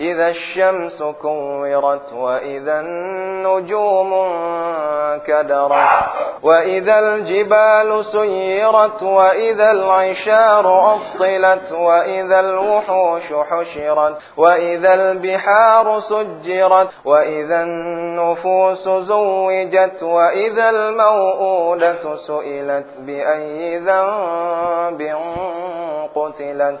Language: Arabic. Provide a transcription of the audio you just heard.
إذا الشمس كورت وإذا النجوم كدرت وإذا الجبال سيرت وإذا العشار عطلت وإذا الوحوش حشرت وإذا البحار سجرت وإذا النفوس زوجت وإذا الموءودة سئلت بأي ذنب قتلت